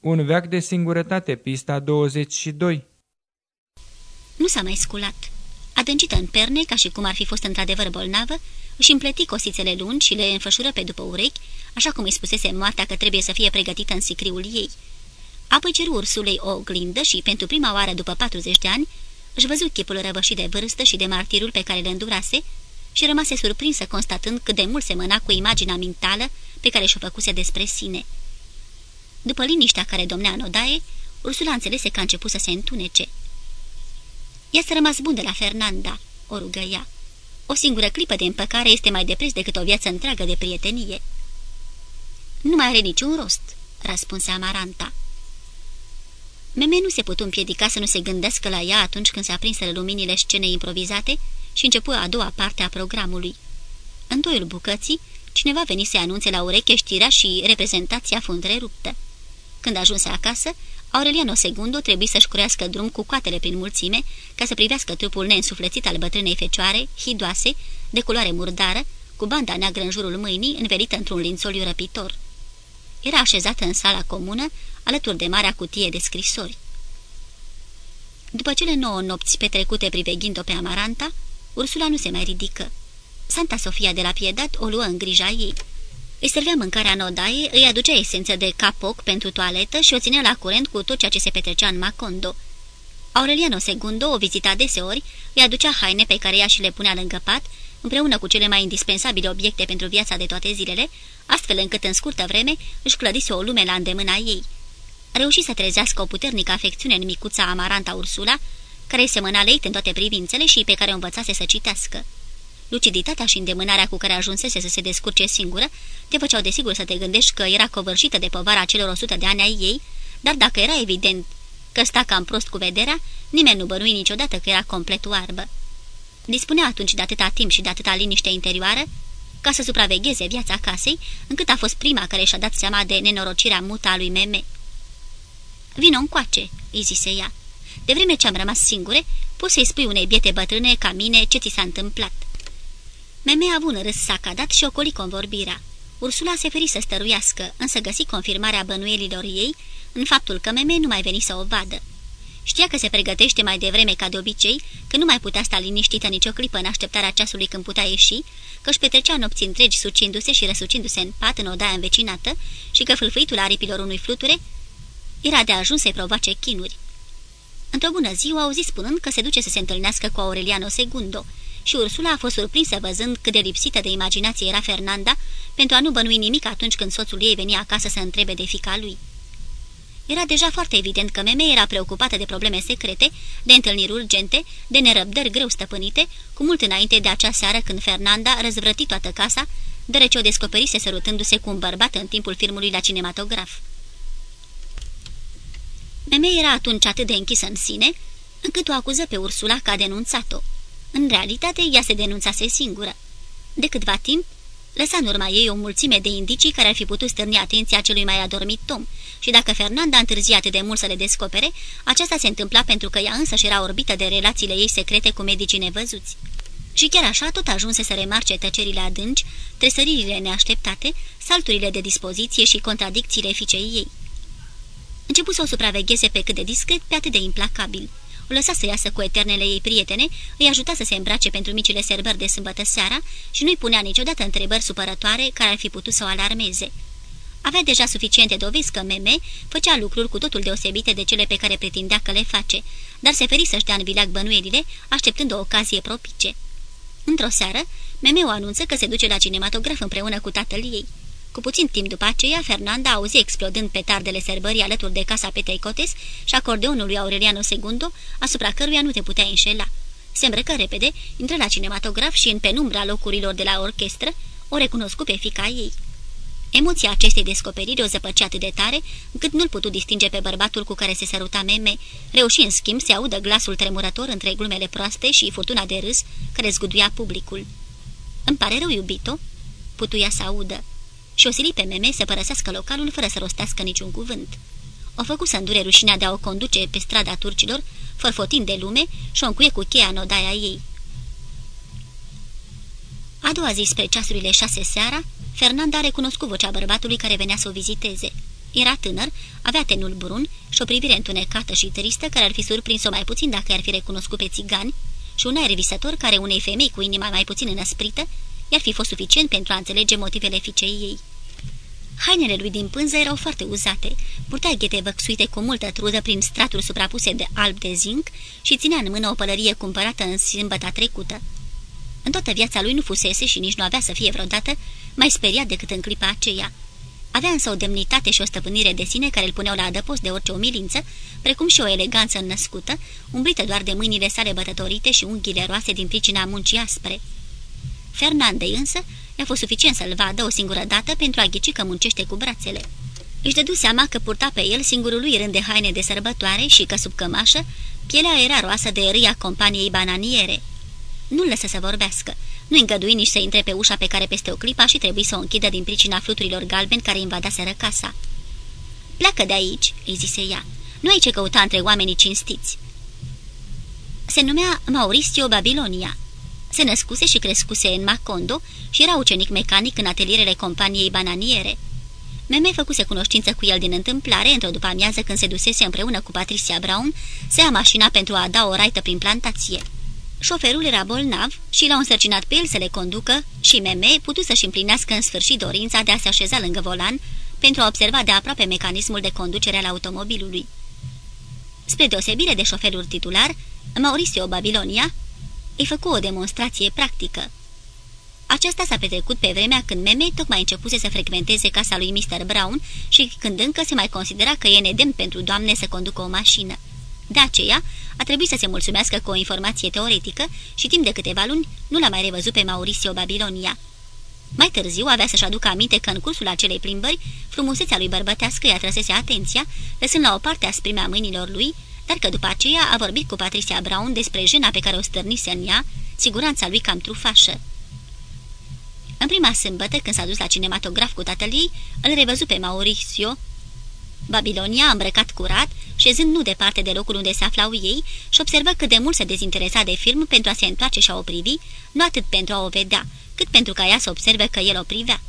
Un veac de singurătate, pista 22 Nu s-a mai sculat. Adâncită în perne, ca și cum ar fi fost într-adevăr bolnavă, își împleti cosițele lungi și le înfășură pe după urechi, așa cum îi spusese moartea că trebuie să fie pregătită în sicriul ei. Apoi ceru ursulei o oglindă și, pentru prima oară după 40 de ani, își văzut chipul răvășit de vârstă și de martirul pe care le îndurase și rămase surprinsă constatând cât de mult semăna cu imaginea mentală pe care și-o făcuse despre sine. După liniștea care domnea în odaie, Ursula înțelese că a început să se întunece. Ia să rămas bun de la Fernanda," o rugă ea. O singură clipă de împăcare este mai de preț decât o viață întreagă de prietenie." Nu mai are niciun rost," răspunse Amaranta. Meme nu se putu împiedica să nu se gândească la ea atunci când se aprinseră luminile scenei improvizate și începu a doua parte a programului. În toiul bucății, cineva veni să anunțe la ureche știrea și reprezentația fu întreruptă. Când ajunse acasă, Aureliano II trebuie să-și curească drum cu coatele prin mulțime ca să privească trupul neînsuflețit al bătrânei fecioare, hidoase, de culoare murdară, cu banda neagră în jurul mâinii, învelită într-un lințoliu răpitor. Era așezată în sala comună, alături de marea cutie de scrisori. După cele nouă nopți petrecute priveghind-o pe Amaranta, Ursula nu se mai ridică. Santa Sofia de la Piedat o luă în grija ei. Îi servea mâncarea în odaie, îi aducea esență de capoc pentru toaletă și o ținea la curent cu tot ceea ce se petrecea în Macondo. Aureliano II o vizita deseori, îi aducea haine pe care ea și le punea lângă pat, împreună cu cele mai indispensabile obiecte pentru viața de toate zilele, astfel încât în scurtă vreme își clădise o lume la îndemâna ei. Reuși să trezească o puternică afecțiune în micuța Amaranta Ursula, care semăna leit în toate privințele și pe care o învățase să citească. Luciditatea și îndemânarea cu care ajunsese să se descurce singură te făceau desigur să te gândești că era covârșită de povara celor o sută de ani ai ei, dar dacă era evident că sta cam prost cu vederea, nimeni nu bănui niciodată că era complet oarbă. Dispunea atunci de atâta timp și de atâta liniște interioară, ca să supravegheze viața casei, încât a fost prima care și-a dat seama de nenorocirea mută a lui Meme. Vino încoace," îi zise ea. De vreme ce am rămas singure, poți să-i spui unei biete bătrâne ca mine ce ți s-a întâmplat." Meme a avut râs sacadat și ocoli convorbirea. Ursula se feri să stăruiască, însă găsi confirmarea bănuielilor ei în faptul că Meme nu mai veni să o vadă. Știa că se pregătește mai devreme ca de obicei, că nu mai putea sta liniștită nicio clipă în așteptarea ceasului când putea ieși, că își petrecea nopți întregi sucindu-se și răsucindu-se în pat în odaia învecinată și că fâlfâitul aripilor unui fluture era de ajuns să-i provoace chinuri. Într-o bună zi o auzi spunând că se duce să se întâlnească cu Aureliano II și Ursula a fost surprinsă văzând cât de lipsită de imaginație era Fernanda pentru a nu bănui nimic atunci când soțul ei venea acasă să întrebe de fica lui. Era deja foarte evident că Meme era preocupată de probleme secrete, de întâlniri urgente, de nerăbdări greu stăpânite, cu mult înainte de acea seară când Fernanda răzvrăti toată casa, deoarece o descoperise sărutându-se cu un bărbat în timpul filmului la cinematograf. Meme era atunci atât de închisă în sine, încât o acuză pe Ursula că a denunțat-o. În realitate, ea se denunțase singură. De câtva timp, lăsa în urma ei o mulțime de indicii care ar fi putut stârni atenția celui mai adormit Tom și dacă Fernanda a întârziat de mult să le descopere, aceasta se întâmpla pentru că ea însă era orbită de relațiile ei secrete cu medicii nevăzuți. Și chiar așa tot ajunse să remarce tăcerile adânci, tresăririle neașteptate, salturile de dispoziție și contradicțiile ficei ei. Începu să o supravegheze pe cât de discret, pe atât de implacabil. O lăsa să iasă cu eternele ei prietene, îi ajuta să se îmbrace pentru micile serbări de sâmbătă seara și nu-i punea niciodată întrebări supărătoare care ar fi putut să o alarmeze. Avea deja suficiente dovezi că Meme făcea lucruri cu totul deosebite de cele pe care pretindea că le face, dar se feri să-și dea în vileag bănuielile, așteptând o ocazie propice. Într-o seară, Meme o anunță că se duce la cinematograf împreună cu tatăl ei. Cu puțin timp după aceea, Fernanda auzi explodând petardele sărbării alături de casa Petei Cotes și acordeonul lui Aureliano II, asupra căruia nu te putea înșela. Se îmbrăcă repede, intră la cinematograf și în penumbra locurilor de la orchestră o recunoscu pe fica ei. Emoția acestei descoperiri o zăpăcea atât de tare, încât nu-l putu distinge pe bărbatul cu care se săruta meme, reuși în schimb să audă glasul tremurător între glumele proaste și furtuna de râs care zguduia publicul. Îmi pare rău, iubito?" putuia să audă și o sili pe meme să părăsească localul fără să rostească niciun cuvânt. O făcu să îndure rușinea de a o conduce pe strada turcilor, fărfotind de lume și o încuie cu cheia în odaia ei. A doua zi spre ceasurile șase seara, Fernanda a recunoscut vocea bărbatului care venea să o viziteze. Era tânăr, avea tenul brun și o privire întunecată și tristă care ar fi surprins-o mai puțin dacă ar fi recunoscut pe țigani și un aer visător care unei femei cu inima mai puțin înăsprită i-ar fi fost suficient pentru a înțelege motivele ficei ei. Hainele lui din pânză erau foarte uzate, purtea ghete văxuite cu multă trudă prin straturi suprapuse de alb de zinc și ținea în mână o pălărie cumpărată în sâmbăta trecută. În toată viața lui nu fusese și nici nu avea să fie vreodată mai speriat decât în clipa aceea. Avea însă o demnitate și o stăpânire de sine care îl puneau la adăpost de orice umilință, precum și o eleganță înnăscută, umbrită doar de mâinile sale bătătorite și unghiile roase din pricina muncii aspre. Fernandei însă i-a fost suficient să-l vadă o singură dată pentru a ghici că muncește cu brațele. Își dădu seama că purta pe el singurul lui rând de haine de sărbătoare și că sub cămașă pielea era roasă de râia companiei bananiere. Nu-l lăsă să vorbească. Nu îngădui nici să intre pe ușa pe care peste o clipă și trebuie să o închidă din pricina fluturilor galbeni care invadaseră casa. Pleacă de aici," îi zise ea. Nu ai ce căuta între oamenii cinstiți." Se numea Mauricio Babilonia. Se născuse și crescuse în Macondo și era ucenic mecanic în atelierele companiei bananiere. Meme făcuse cunoștință cu el din întâmplare într-o după-amiază când se dusese împreună cu Patricia Brown să ia mașina pentru a da o raită prin plantație. Șoferul era bolnav și l-au însărcinat pe el să le conducă și Meme putu să-și împlinească în sfârșit dorința de a se așeza lângă volan pentru a observa de aproape mecanismul de conducere al automobilului. Spre deosebire de șoferul titular, Mauricio Babilonia îi făcu o demonstrație practică. Aceasta s-a petrecut pe vremea când Meme tocmai începuse să frecventeze casa lui Mr. Brown și când încă se mai considera că e nedemn pentru doamne să conducă o mașină. De aceea, a trebuit să se mulțumească cu o informație teoretică și timp de câteva luni nu l-a mai revăzut pe Mauricio Babilonia. Mai târziu avea să-și aducă aminte că în cursul acelei plimbări, frumusețea lui bărbătească i-a trăsese atenția, lăsând la o parte asprimea mâinilor lui, dar că după aceea a vorbit cu Patricia Brown despre jena pe care o stârnise în ea, siguranța lui cam trufașă. În prima sâmbătă, când s-a dus la cinematograf cu tatăl ei, îl revăzu pe Mauricio Babilonia, îmbrăcat curat, șezând nu departe de locul unde se aflau ei, și observă cât de mult se dezinteresa de film pentru a se întoarce și a o privi, nu atât pentru a o vedea, cât pentru ca ea să observe că el o privea.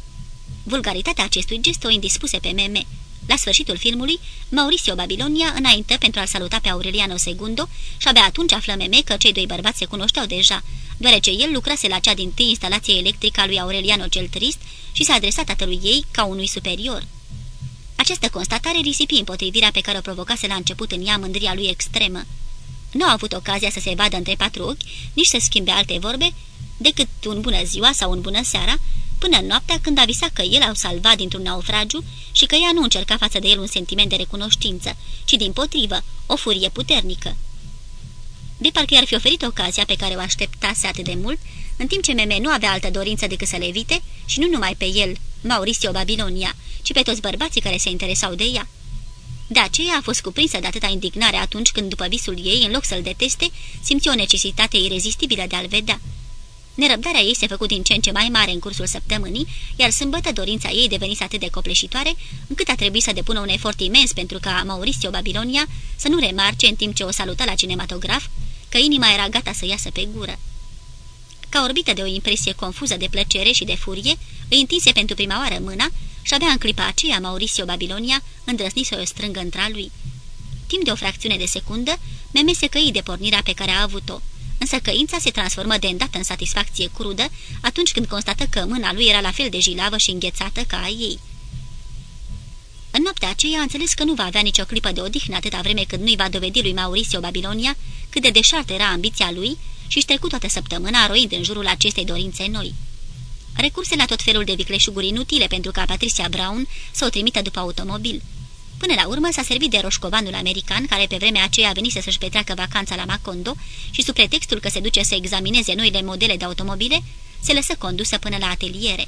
Vulgaritatea acestui gest o indispuse pe meme. La sfârșitul filmului, Mauricio Babilonia înainte pentru a-l saluta pe Aureliano Segundo și abia atunci află meme că cei doi bărbați se cunoșteau deja, deoarece el lucrase la cea din tâi instalație electrică a lui Aureliano cel Trist și s-a adresat tatălui ei ca unui superior. Această constatare risipi împotrivirea pe care o provocase la început în ea mândria lui extremă. Nu a avut ocazia să se vadă între patru ochi, nici să schimbe alte vorbe, decât un bună ziua sau un bună seara, până în noaptea când a visat că el au salvat dintr-un naufragiu și că ea nu încerca față de el un sentiment de recunoștință, ci din potrivă, o furie puternică. De parcă i-ar fi oferit ocazia pe care o așteptase atât de mult, în timp ce Meme nu avea altă dorință decât să le evite, și nu numai pe el, Mauricio Babilonia, ci pe toți bărbații care se interesau de ea. De aceea a fost cuprinsă de atâta indignare atunci când, după visul ei, în loc să-l deteste, simți o necesitate irezistibilă de a-l vedea. Nerăbdarea ei se făcut din ce în ce mai mare în cursul săptămânii, iar sâmbătă dorința ei devenise atât de copleșitoare, încât a trebuit să depună un efort imens pentru ca Mauricio Babilonia să nu remarce în timp ce o salută la cinematograf, că inima era gata să iasă pe gură. Ca orbită de o impresie confuză de plăcere și de furie, îi întinse pentru prima oară mâna și abia în clipa aceea Mauricio Babilonia îndrăsni să o strângă între lui. Timp de o fracțiune de secundă, meme se căi de pornirea pe care a avut-o, însă căința se transformă de îndată în satisfacție crudă atunci când constată că mâna lui era la fel de jilavă și înghețată ca a ei. În noaptea aceea a înțeles că nu va avea nicio clipă de odihnă atâta vreme cât nu-i va dovedi lui Mauricio Babilonia cât de deșartă era ambiția lui și își trecut toată săptămâna roind în jurul acestei dorințe noi. Recurse la tot felul de vicleșuguri inutile pentru ca Patricia Brown să o trimită după automobil. Până la urmă s-a servit de roșcovanul american, care pe vremea aceea venise să-și petreacă vacanța la Macondo și sub pretextul că se duce să examineze noile modele de automobile, se lăsă condusă până la ateliere.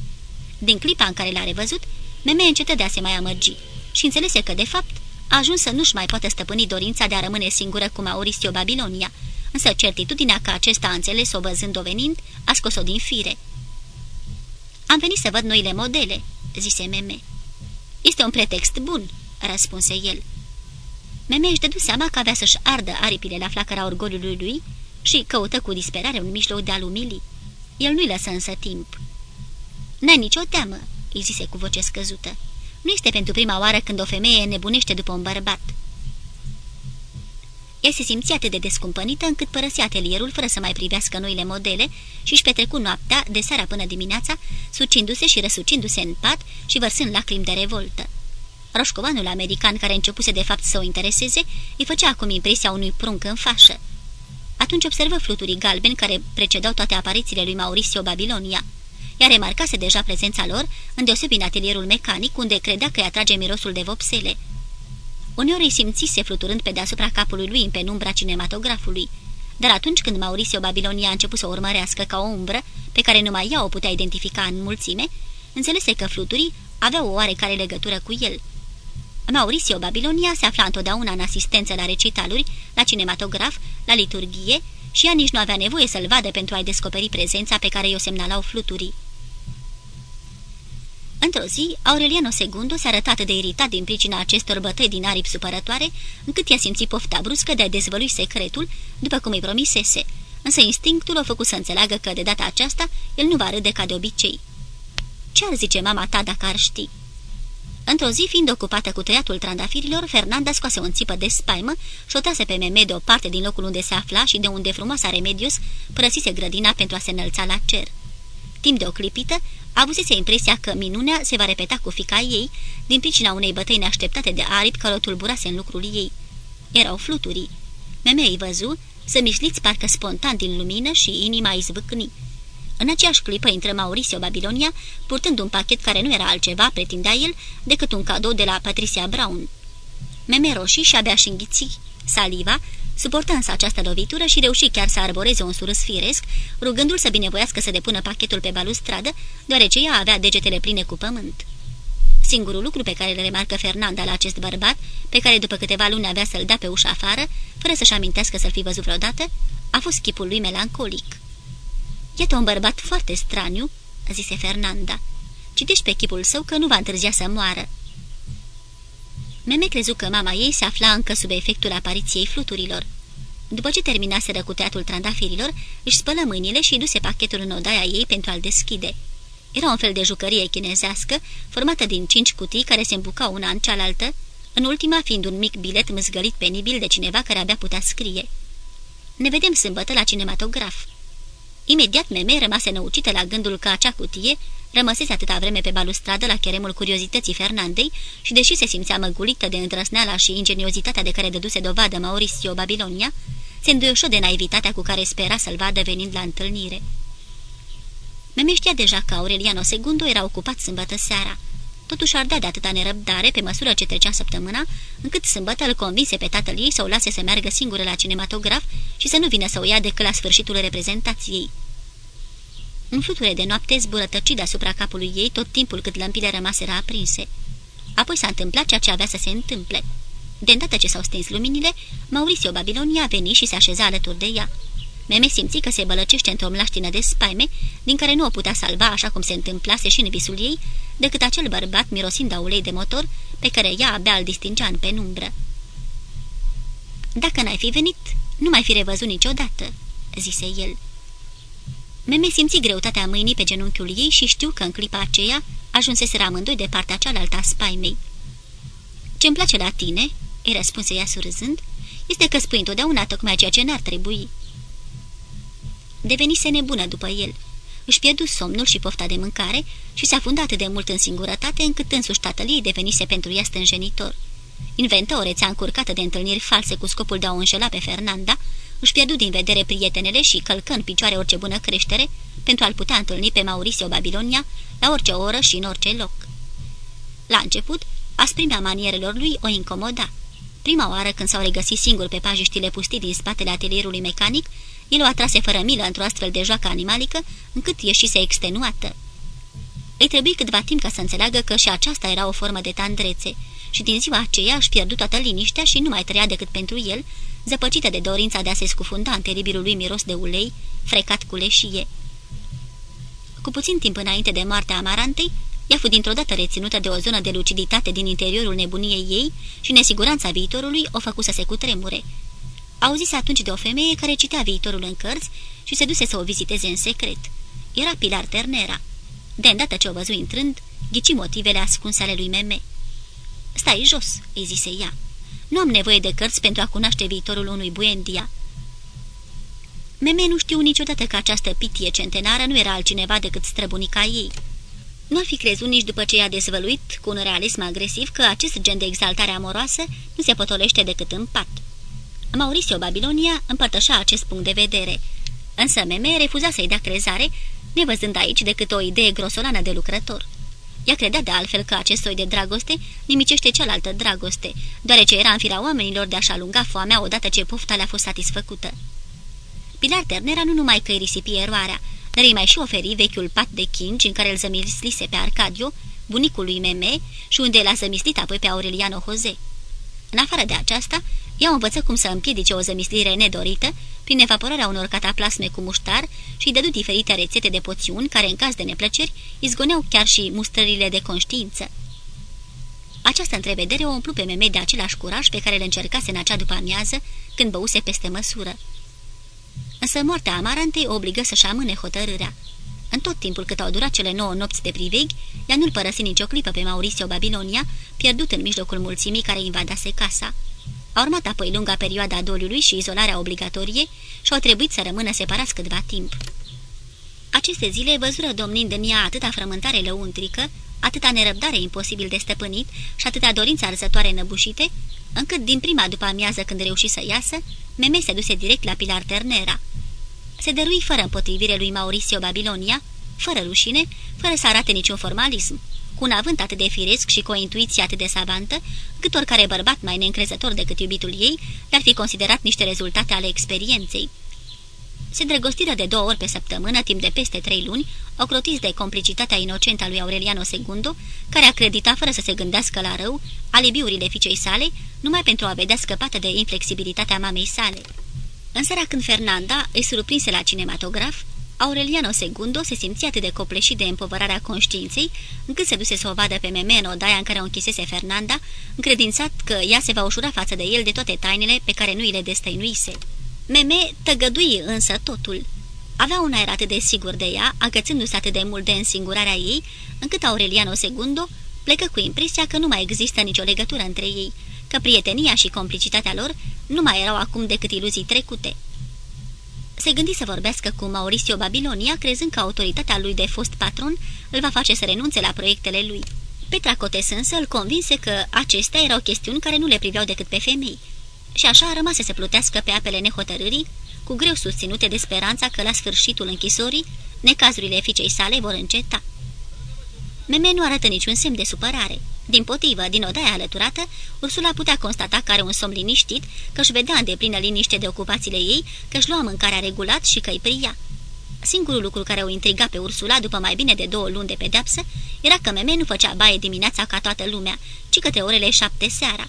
Din clipa în care l-a revăzut, Meme încetă de a se mai amărgi și înțelese că, de fapt, a ajuns să nu-și mai poată stăpâni dorința de a rămâne singură cu Mauricio Babilonia, însă certitudinea că acesta a înțeles-o văzând-o venind, a scos-o din fire. Am venit să văd noile modele," zise Meme. Este un pretext bun," răspunse el. Meme își dădu seama că avea să-și ardă aripile la flacăra orgoliului lui și căută cu disperare un mijloc de a-l umili. El nu-i lăsă însă timp. N-ai nicio teamă," îi zise cu voce scăzută. Nu este pentru prima oară când o femeie nebunește după un bărbat. Ea se simțea atât de descumpănită încât părăsi atelierul fără să mai privească noile modele și își petrecu noaptea, de seara până dimineața, sucindu-se și răsucindu-se în pat și vărsând lacrimi de revoltă. Roșcovanul american, care începuse de fapt să o intereseze, îi făcea acum impresia unui prunc în fașă. Atunci observă fluturii galbeni care precedau toate aparițiile lui Mauricio Babilonia. Ea remarcase deja prezența lor, îndeosebi în atelierul mecanic, unde credea că îi atrage mirosul de vopsele. Uneori îi simțise fluturând pe deasupra capului lui în penumbra cinematografului, dar atunci când Mauricio Babilonia a început să o urmărească ca o umbră, pe care numai ea o putea identifica în mulțime, înțelese că fluturii aveau o oarecare legătură cu el. Mauricio Babilonia se afla întotdeauna în asistență la recitaluri, la cinematograf, la liturghie și ea nici nu avea nevoie să-l vadă pentru a-i descoperi prezența pe care i-o semnalau fluturii. Într-o zi, Aureliano II se arăta atât de iritat din pricina acestor bătăi din aripi supărătoare, încât i-a simțit pofta bruscă de a dezvălui secretul, după cum îi promisese, însă instinctul o făcut să înțeleagă că, de data aceasta, el nu va râde ca de obicei. Ce ar zice mama ta dacă ar ști?" Într-o zi, fiind ocupată cu tăiatul trandafirilor, Fernanda scoase o țipă de spaimă și o trase pe meme de o parte din locul unde se afla și de unde frumoasa Remedios părăsise grădina pentru a se înălța la cer. Timp de o clipită, avusese impresia că minunea se va repeta cu fica ei, din pricina unei bătăi neașteptate de aripi care o tulburase în lucrul ei. Erau fluturii. Meme îi văzu, să mișliți parcă spontan din lumină și inima izvâcni. În aceeași clipă intră Mauricio Babilonia, purtând un pachet care nu era altceva, pretindea el, decât un cadou de la Patricia Brown. Meme roșii și abia și înghiți saliva, suportă însă această lovitură și reuși chiar să arboreze un surâs firesc, rugându-l să binevoiască să depună pachetul pe balustradă, deoarece ea avea degetele pline cu pământ. Singurul lucru pe care le remarcă Fernanda la acest bărbat, pe care după câteva luni avea să-l dea pe ușa afară, fără să-și amintească să-l fi văzut vreodată, a fost chipul lui melancolic. Iată un bărbat foarte straniu," zise Fernanda. Citești pe chipul său că nu va întârzia să moară." Meme crezu că mama ei se afla încă sub efectul apariției fluturilor. După ce terminaseră cu teatrul trandafirilor, își spălă mâinile și duse pachetul în odaia ei pentru a-l deschide. Era un fel de jucărie chinezească, formată din cinci cutii care se îmbucau una în cealaltă, în ultima fiind un mic bilet măzgălit penibil de cineva care abia putea scrie. Ne vedem sâmbătă la cinematograf." Imediat Meme rămase năucită la gândul că acea cutie rămăsese atâta vreme pe balustradă la cheremul curiozității Fernandei și, deși se simțea măgulită de îndrăsneala și ingeniozitatea de care dăduse dovadă Mauricio Babilonia, se înduioșă de naivitatea cu care spera să-l vadă venind la întâlnire. Meme știa deja că Aureliano II era ocupat sâmbătă seara. Totuși ar da de atâta nerăbdare pe măsură ce trecea săptămâna, încât sâmbătă îl convinse pe tatăl ei să o lase să meargă singură la cinematograf și să nu vină să o ia decât la sfârșitul reprezentației. Un fluture de noapte zburătăci deasupra capului ei tot timpul cât lămpile rămaseră aprinse. Apoi s-a întâmplat ceea ce avea să se întâmple. De îndată ce s-au stins luminile, Mauricio Babilonia a venit și se așeza alături de ea. Meme simți că se bălăcește într-o mlaștină de spaime, din care nu o putea salva așa cum se întâmplase și în visul ei, decât acel bărbat mirosind a ulei de motor, pe care ea abia îl distingea în penumbră. Dacă n-ai fi venit, nu mai fi revăzut niciodată," zise el. Meme simți greutatea mâinii pe genunchiul ei și știu că în clipa aceea ajunseseră amândoi de partea cealaltă a spaimei. Ce-mi place la tine," îi răspunse ea surâzând, este că spui întotdeauna tocmai ceea ce n-ar trebui." Devenise nebună după el. Își pierdu somnul și pofta de mâncare și s-a fundat atât de mult în singurătate încât însuși tatăl ei devenise pentru ea stânjenitor. Inventă o rețea încurcată de întâlniri false cu scopul de a o înșela pe Fernanda, își pierdu din vedere prietenele și călcă în picioare orice bună creștere pentru a-l putea întâlni pe Mauricio Babilonia la orice oră și în orice loc. La început, asprimea manierelor lui o incomoda. Prima oară când s-au regăsit singur pe pajiștile pustii din spatele atelierului mecanic, el o atrase fără milă într-o astfel de joacă animalică, încât ieșise extenuată. Îi trebuie câtva timp ca să înțeleagă că și aceasta era o formă de tandrețe și din ziua aceea își pierdu toată liniștea și nu mai trăia decât pentru el, zăpăcită de dorința de a se scufunda în teribilul lui miros de ulei, frecat cu leșie. Cu puțin timp înainte de moartea Amarantei, ea fu dintr-o dată reținută de o zonă de luciditate din interiorul nebuniei ei și nesiguranța viitorului o făcu să se cutremure. Auzise atunci de o femeie care citea viitorul în cărți și se duse să o viziteze în secret. Era Pilar Ternera. De îndată ce o văzu intrând, ghici motivele ascunse ale lui Meme. Stai jos," îi zise ea. Nu am nevoie de cărți pentru a cunoaște viitorul unui Buendia." Meme nu știu niciodată că această pitie centenară nu era altcineva decât străbunica ei. Nu ar fi crezut nici după ce i-a dezvăluit, cu un realism agresiv, că acest gen de exaltare amoroasă nu se potolește decât în pat. Mauricio Babilonia împărtășa acest punct de vedere, însă Meme refuza să-i dea crezare, nevăzând aici decât o idee grosolană de lucrător. Ea credea de altfel că acest soi de dragoste nimicește cealaltă dragoste, deoarece era în fira oamenilor de a-și alunga foamea odată ce pofta le-a fost satisfăcută. Pilar Ternera nu numai că îi risipi eroarea, dar îi mai și oferi vechiul pat de chingi în care îl zămislise pe Arcadio, bunicul lui Meme, și unde l-a zămislit apoi pe Aureliano Jose. În afară de aceasta, ea învăță cum să împiedice o zămislire nedorită prin evaporarea unor cataplasme cu muștar și dădu diferite rețete de poțiuni care, în caz de neplăceri, izgoneau chiar și mustrările de conștiință. Această întrevedere o umplu pe Meme de același curaj pe care le încercase în acea după amiază, când băuse peste măsură. Însă moartea Amarantei o obligă să-și amâne hotărârea. În tot timpul cât au durat cele nouă nopți de priveghi, ea nu-l părăsi nicio clipă pe Mauricio Babilonia, pierdut în mijlocul mulțimii care invadase casa. A urmat apoi lunga perioada doliului și izolarea obligatorie și au trebuit să rămână separați câtva timp. Aceste zile văzură domnind în ea atâta frământare lăuntrică, atâta nerăbdare imposibil de stăpânit și atâta dorință arzătoare năbușite, încât din prima după amiază când reuși să iasă, Meme se duse direct la Pilar Ternera. Se dărui fără împotrivire lui Mauricio Babilonia, fără rușine, fără să arate niciun formalism, cu un avânt atât de firesc și cu o intuiție atât de savantă, cât oricare bărbat mai neîncrezător decât iubitul ei le-ar fi considerat niște rezultate ale experienței. Se drăgostiră de două ori pe săptămână, timp de peste trei luni, ocrotiți de complicitatea inocentă a lui Aureliano II, care acredita fără să se gândească la rău alibiurile fiicei sale, numai pentru a vedea scăpată de inflexibilitatea mamei sale. În seara când Fernanda îi surprinse la cinematograf, Aureliano II se simțea atât de copleșit de împovărarea conștiinței, încât se duse să o vadă pe Meme în odaia în care o închisese Fernanda, încredințat că ea se va ușura față de el de toate tainele pe care nu îi le destăinuise. Meme tăgădui însă totul. Avea un aer atât de sigur de ea, agățându-se atât de mult de însingurarea ei, încât Aureliano II plecă cu impresia că nu mai există nicio legătură între ei, că prietenia și complicitatea lor nu mai erau acum decât iluzii trecute. Se gândi să vorbească cu Mauricio Babilonia, crezând că autoritatea lui de fost patron îl va face să renunțe la proiectele lui. Petra Cotes însă îl convinse că acestea erau chestiuni care nu le priveau decât pe femei. Și așa a rămas să se plutească pe apele nehotărârii, cu greu susținute de speranța că la sfârșitul închisorii, necazurile fiicei sale vor înceta. Meme nu arată niciun semn de supărare. Din potrivă, din odaia alăturată, Ursula putea constata că are un somn liniștit, că își vedea în deplină liniște de ocupațiile ei, că își lua mâncarea regulat și că îi pria. Singurul lucru care o intriga pe Ursula după mai bine de două luni de pedeapsă era că Meme nu făcea baie dimineața ca toată lumea, ci către orele șapte seara.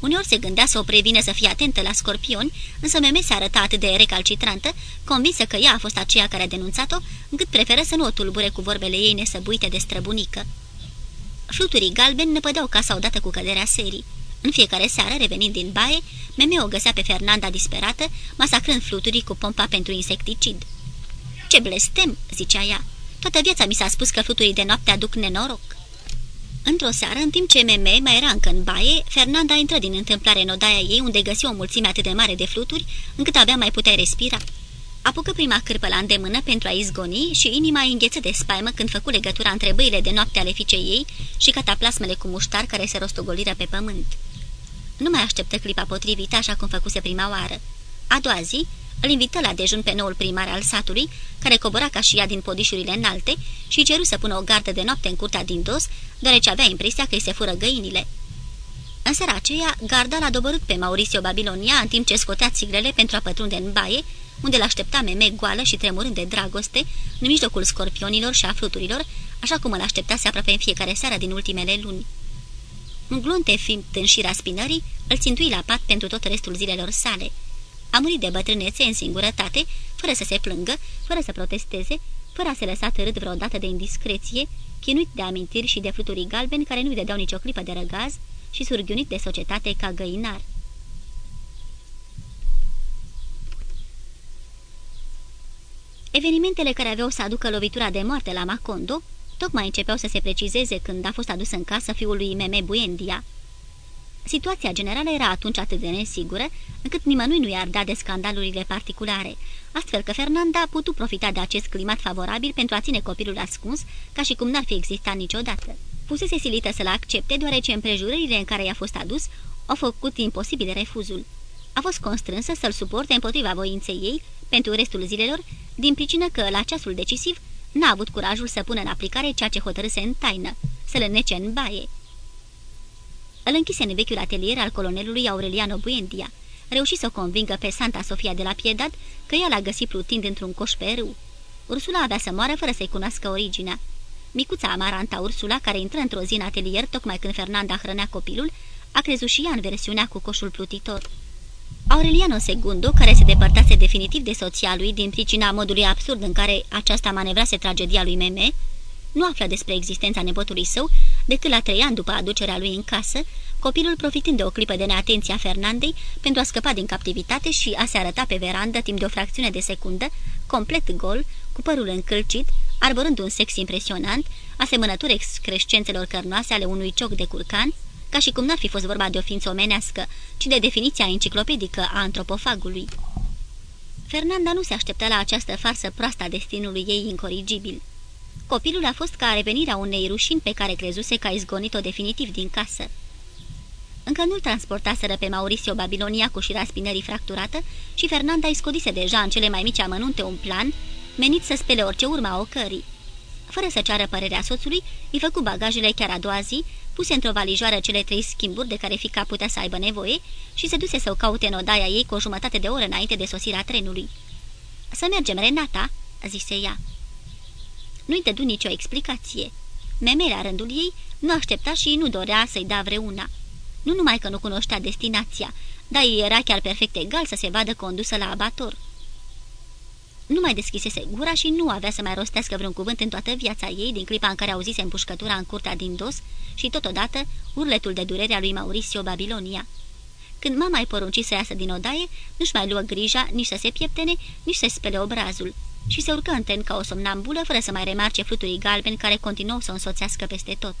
Uneori se gândea să o previne să fie atentă la scorpioni, însă Meme se arăta atât de recalcitrantă, convinsă că ea a fost aceea care a denunțat-o, încât preferă să nu o tulbure cu vorbele ei nesăbuite de străbunică. Fluturii galbeni năpădeau casa odată cu căderea serii. În fiecare seară, revenind din baie, Meme o găsea pe Fernanda disperată, masacrând fluturii cu pompa pentru insecticid. Ce blestem!" zicea ea. Toată viața mi s-a spus că fluturii de noapte aduc nenoroc." Într-o seară, în timp ce Meme mai era încă în baie, Fernanda intră din întâmplare în odaia ei, unde găsi o mulțime atât de mare de fluturi, încât abia mai putea respira. Apucă prima cârpă la îndemână pentru a izgoni și inima îi îngheță de spaimă când făcu legătura între băile de noapte ale fiicei ei și cataplasmele cu muștar care se rostogoliră pe pământ. Nu mai așteptă clipa potrivită așa cum făcuse prima oară. A doua zi, îl invită la dejun pe noul primar al satului, care cobora ca și ea din podișurile înalte și ceru să pună o gardă de noapte în curtea din dos, deoarece avea impresia că îi se fură găinile. În seara aceea, garda l-a dobărât pe Mauricio Babilonia în timp ce scotea țiglele pentru a pătrunde în baie, unde l-aștepta meme goală și tremurând de dragoste, în mijlocul scorpionilor și a fluturilor, așa cum îl așteptase aproape în fiecare seară din ultimele luni. Un glunte fiind în șira spinării, îl țintui la pat pentru tot restul zilelor sale. A murit de bătrânețe în singurătate, fără să se plângă, fără să protesteze, fără a se lăsa târât vreodată de indiscreție, chinuit de amintiri și de fluturii galbeni care nu-i dădeau nicio clipă de răgaz și surghiunit de societate ca găinar. Evenimentele care aveau să aducă lovitura de moarte la Macondo tocmai începeau să se precizeze când a fost adus în casă fiul lui Meme Buendia. Situația generală era atunci atât de nesigură, încât nimănui nu i-ar da de scandalurile particulare, astfel că Fernanda a putut profita de acest climat favorabil pentru a ține copilul ascuns, ca și cum n-ar fi existat niciodată. Fusese silită să-l accepte, deoarece împrejurările în care i-a fost adus au făcut imposibil refuzul. A fost constrânsă să-l suporte împotriva voinței ei pentru restul zilelor, din pricină că, la ceasul decisiv, n-a avut curajul să pună în aplicare ceea ce hotărâse în taină, să-l nece în baie. Îl închise în vechiul atelier al colonelului Aureliano Buendia. Reuși să o convingă pe Santa Sofia de la Piedad că ea l-a găsit plutind într-un coș pe râu. Ursula avea să moară fără să-i cunoască originea. Micuța amaranta Ursula, care intră într-o zi în atelier tocmai când Fernanda hrănea copilul, a crezut și ea în versiunea cu coșul plutitor. Aureliano Segundo, care se depărtase definitiv de soția lui din pricina modului absurd în care aceasta manevrase tragedia lui Meme, nu află despre existența nepotului său decât la trei ani după aducerea lui în casă, copilul profitând de o clipă de neatenție a Fernandei pentru a scăpa din captivitate și a se arăta pe verandă timp de o fracțiune de secundă, complet gol, cu părul încălcit, arbărând un sex impresionant, asemănător excrescențelor cărnoase ale unui cioc de curcan, ca și cum n-ar fi fost vorba de o ființă omenească, ci de definiția enciclopedică a antropofagului. Fernanda nu se aștepta la această farsă proastă a destinului ei incorrigibil. Copilul a fost ca revenirea unei rușini pe care crezuse că a izgonit-o definitiv din casă. Încă nu-l transportaseră pe Mauricio Babilonia cu șira spinării fracturată și Fernanda îi scodise deja în cele mai mici amănunte un plan menit să spele orice urma a ocării. Fără să ceară părerea soțului, îi făcu bagajele chiar a doua zi, puse într-o valijoară cele trei schimburi de care fica putea să aibă nevoie și se duse să o caute în odaia ei cu o jumătate de oră înainte de sosirea trenului. Să mergem, Renata," zise ea. Nu-i dădu nicio explicație. Meme, la rândul ei, nu aștepta și nu dorea să-i da vreuna. Nu numai că nu cunoștea destinația, dar îi era chiar perfect egal să se vadă condusă la abator. Nu mai deschisese gura și nu avea să mai rostească vreun cuvânt în toată viața ei din clipa în care auzise împușcătura în curtea din dos și, totodată, urletul de durere a lui Mauricio Babilonia. Când mama îi porunci să iasă din odaie, nu-și mai luă grija nici să se pieptene, nici să spele obrazul și se urcă în tren ca o somnambulă, fără să mai remarce fluturii galbeni care continuau să o însoțească peste tot.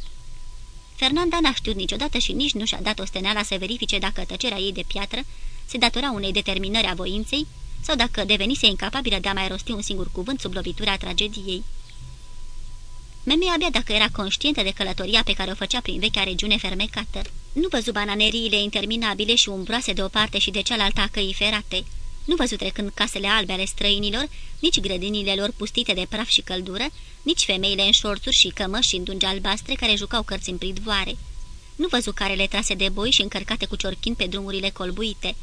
Fernanda n-a știut niciodată și nici nu și-a dat osteneala să verifice dacă tăcerea ei de piatră se datora unei determinări a voinței sau dacă devenise incapabilă de a mai rosti un singur cuvânt sub lovitura tragediei. Meme abia dacă era conștientă de călătoria pe care o făcea prin vechea regiune fermecată. Nu văzu bananeriile interminabile și umbroase de o parte și de cealaltă a căii ferate. Nu văzu trecând casele albe ale străinilor, nici grădinile lor pustite de praf și căldură, nici femeile în șorțuri și cămăși și în dungi albastre care jucau cărți în pridvoare. Nu văzu carele trase de boi și încărcate cu ciorchin pe drumurile colbuite.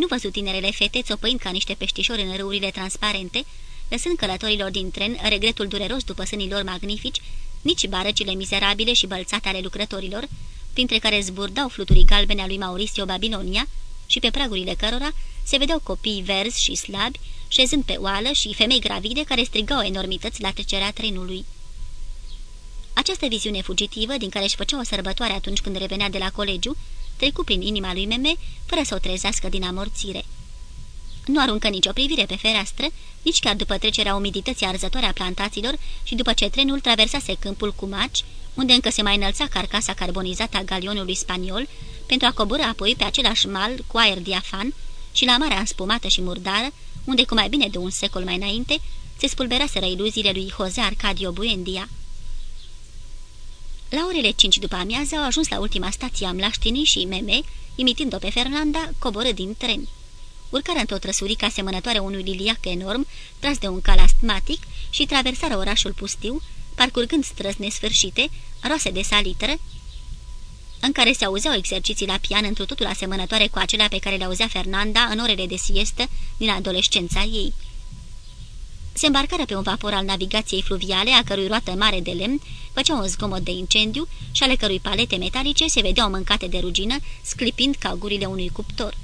Nu văzu tinerele fete țopăind ca niște peștișori în râurile transparente, lăsând călătorilor din tren regretul dureros după sânii lor magnifici, nici barăcile mizerabile și bălțate ale lucrătorilor, printre care zburdau fluturii galbene a lui Mauricio Babilonia și pe pragurile cărora se vedeau copii verzi și slabi, șezând pe oală și femei gravide care strigau enormități la trecerea trenului. Această viziune fugitivă, din care își făcea o sărbătoare atunci când revenea de la colegiu, trecu prin inima lui Meme, fără să o trezească din amorțire. Nu aruncă nicio privire pe fereastră, nici chiar după trecerea umidității arzătoare a plantațiilor și după ce trenul traversase câmpul cu maci, unde încă se mai înălța carcasa carbonizată a galionului spaniol, pentru a coborâ apoi pe același mal cu aer diafan și la marea înspumată și murdară, unde cu mai bine de un secol mai înainte se spulberaseră iluziile lui Jose Arcadio Buendia. La orele cinci după amiază au ajuns la ultima stație a Mlaștinii și Meme, imitând-o pe Fernanda, coborâ din tren. Urcară într-o trăsurică asemănătoare unui liliac enorm, tras de un cal astmatic și traversară orașul pustiu, parcurgând străzi nesfârșite, roase de salitră, în care se auzeau exerciții la pian într totul asemănătoare cu acelea pe care le auzea Fernanda în orele de siestă din adolescența ei. Se îmbarcară pe un vapor al navigației fluviale, a cărui roată mare de lemn făcea un zgomot de incendiu și ale cărui palete metalice se vedeau mâncate de rugină, sclipind ca gurile unui cuptor.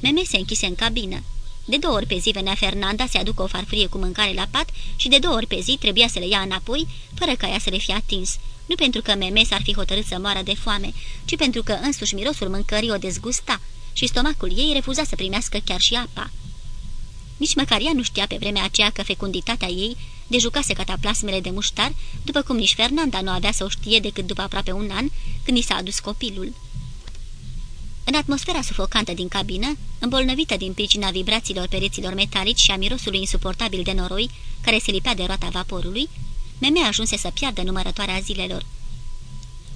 Meme se închise în cabină. De două ori pe zi venea Fernanda să aducă o farfurie cu mâncare la pat și de două ori pe zi trebuia să le ia înapoi, fără ca ea să le fie atins, nu pentru că Meme s-ar fi hotărât să moară de foame, ci pentru că însuși mirosul mâncării o dezgusta și stomacul ei refuza să primească chiar și apa. Nici măcar ea nu știa pe vremea aceea că fecunditatea ei dejucase cataplasmele de muștar, după cum nici Fernanda nu avea să o știe decât după aproape un an, când i s-a adus copilul. În atmosfera sufocantă din cabină, îmbolnăvită din pricina vibrațiilor pereților metalici și a mirosului insuportabil de noroi care se lipea de roata vaporului, Meme ajunse să piardă numărătoarea zilelor.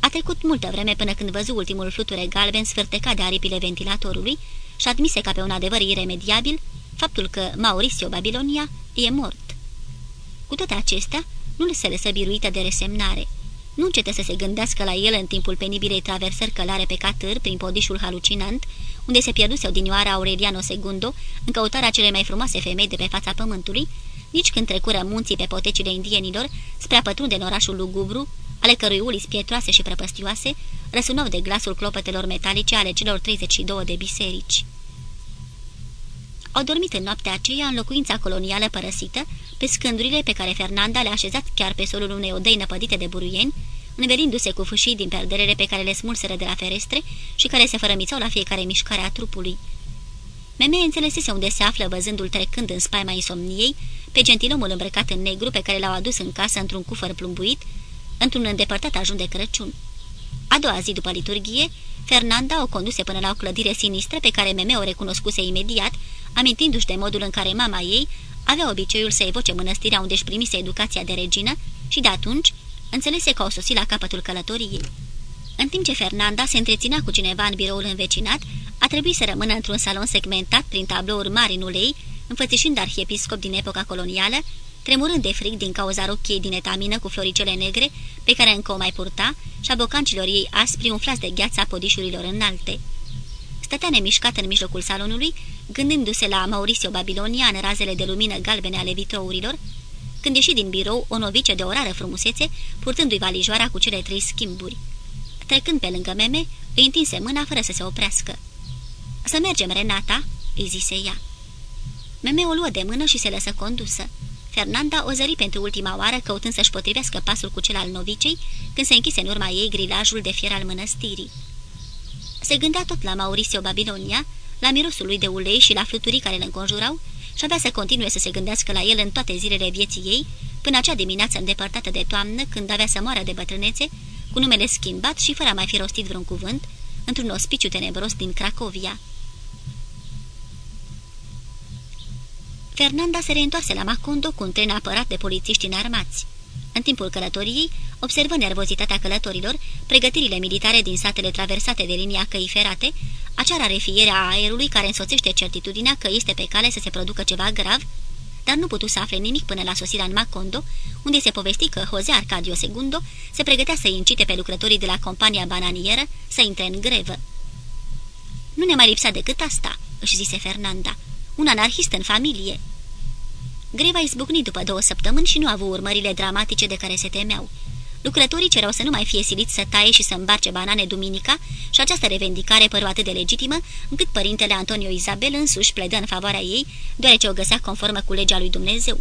A trecut multă vreme până când văzu ultimul fluture galben sfârtecat de aripile ventilatorului și admise ca pe un adevăr iremediabil faptul că Mauricio Babilonia e mort. Cu toate acestea, nu se lăsă biruită de resemnare. Nu încetă să se gândească la el în timpul penibilei traversări călare pe catâr prin podișul halucinant, unde se pierduse odinioara Aureliano II în căutarea cele mai frumoase femei de pe fața pământului, nici când trecură munții pe potecile indienilor spre a pătrunde în orașul lugubru, ale cărui uliți pietroase și prăpăstioase răsunau de glasul clopetelor metalice ale celor 32 de biserici. Au dormit în noaptea aceea în locuința colonială părăsită, pe scândurile pe care Fernanda le-a așezat chiar pe solul unei odăi năpădite de buruieni, învelindu-se cu fâșii din perderele pe care le smulseră de la ferestre și care se fărămițau la fiecare mișcare a trupului. Meme înțelesese unde se află văzându-l trecând în spaima insomniei, pe gentilomul îmbrăcat în negru pe care l-au adus în casă într-un cufăr plumbuit, într-un îndepărtat ajun de Crăciun. A doua zi după liturghie, Fernanda o conduse până la o clădire sinistră pe care Meme o recunoscuse imediat, amintindu-și de modul în care mama ei avea obiceiul să evoce mănăstirea unde își primise educația de regină și de atunci înțelese că o sosi la capătul călătoriei. În timp ce Fernanda se întreținea cu cineva în biroul învecinat, a trebuit să rămână într-un salon segmentat prin tablouri mari în ulei, înfățișând arhiepiscop din epoca colonială, tremurând de frig din cauza rochiei din etamină cu floricele negre, pe care încă o mai purta, și a bocancilor ei aspri umflați de gheața a podișurilor înalte. Stătea nemișcat în mijlocul salonului, gândindu-se la Mauricio Babilonia în razele de lumină galbene ale vitrourilor, când ieși din birou o novice de o rară frumusețe, purtându-i valijoara cu cele trei schimburi. Trecând pe lângă meme, îi întinse mâna fără să se oprească. Să mergem, Renata," îi zise ea. Meme o luă de mână și se lăsă condusă. Fernanda o zări pentru ultima oară, căutând să-și potrivească pasul cu cel al novicei, când se închise în urma ei grilajul de fier al mănăstirii. Se gândea tot la Mauricio Babilonia, la mirosul lui de ulei și la fluturii care îl înconjurau și avea să continue să se gândească la el în toate zilele vieții ei, până acea dimineață îndepărtată de toamnă, când avea să moară de bătrânețe, cu numele schimbat și fără a mai fi rostit vreun cuvânt, într-un ospiciu tenebros din Cracovia. Fernanda se reîntoarse la Macondo cu un tren apărat de polițiști înarmați. În timpul călătoriei, observă nervozitatea călătorilor, pregătirile militare din satele traversate de linia căi ferate, acea rarefiere a aerului care însoțește certitudinea că este pe cale să se producă ceva grav, dar nu putu să afle nimic până la sosirea în Macondo, unde se povesti că Jose Arcadio II se pregătea să incite pe lucrătorii de la compania bananieră să intre în grevă. Nu ne mai lipsa decât asta," își zise Fernanda un anarhist în familie. Greva izbucni după două săptămâni și nu a avut urmările dramatice de care se temeau. Lucrătorii cereau să nu mai fie siliți să taie și să îmbarce banane duminica și această revendicare păru atât de legitimă, încât părintele Antonio Isabel însuși pledă în favoarea ei, deoarece o găsea conformă cu legea lui Dumnezeu.